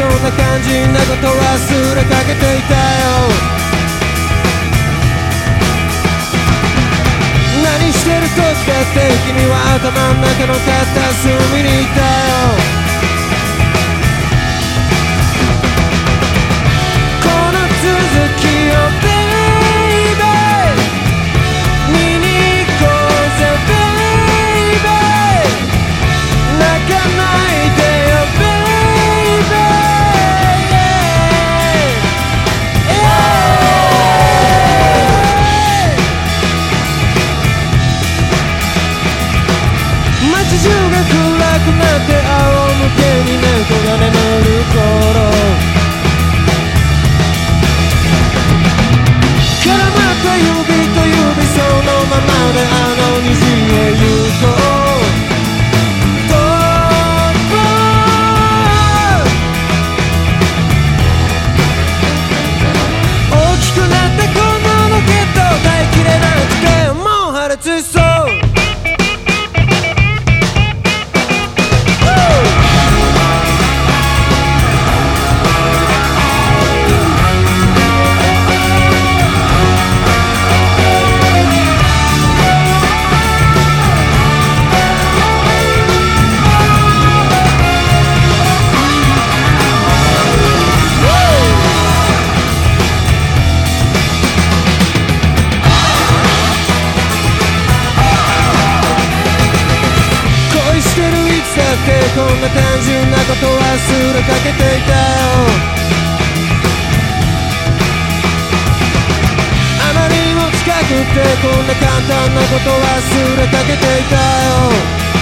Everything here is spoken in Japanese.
そんな感じなこと忘れかけていたよ。何してる時だって君は頭の中の片隅。暗くなって仰向けに猫が眠る頃絡まった指と指そのままであの虹へ行こう大きくなったこのロケット耐えきれなくてもう破裂しそこんな単純なこと忘れかけていたよ。あまりにも近くてこんな簡単なこと忘れかけていたよ。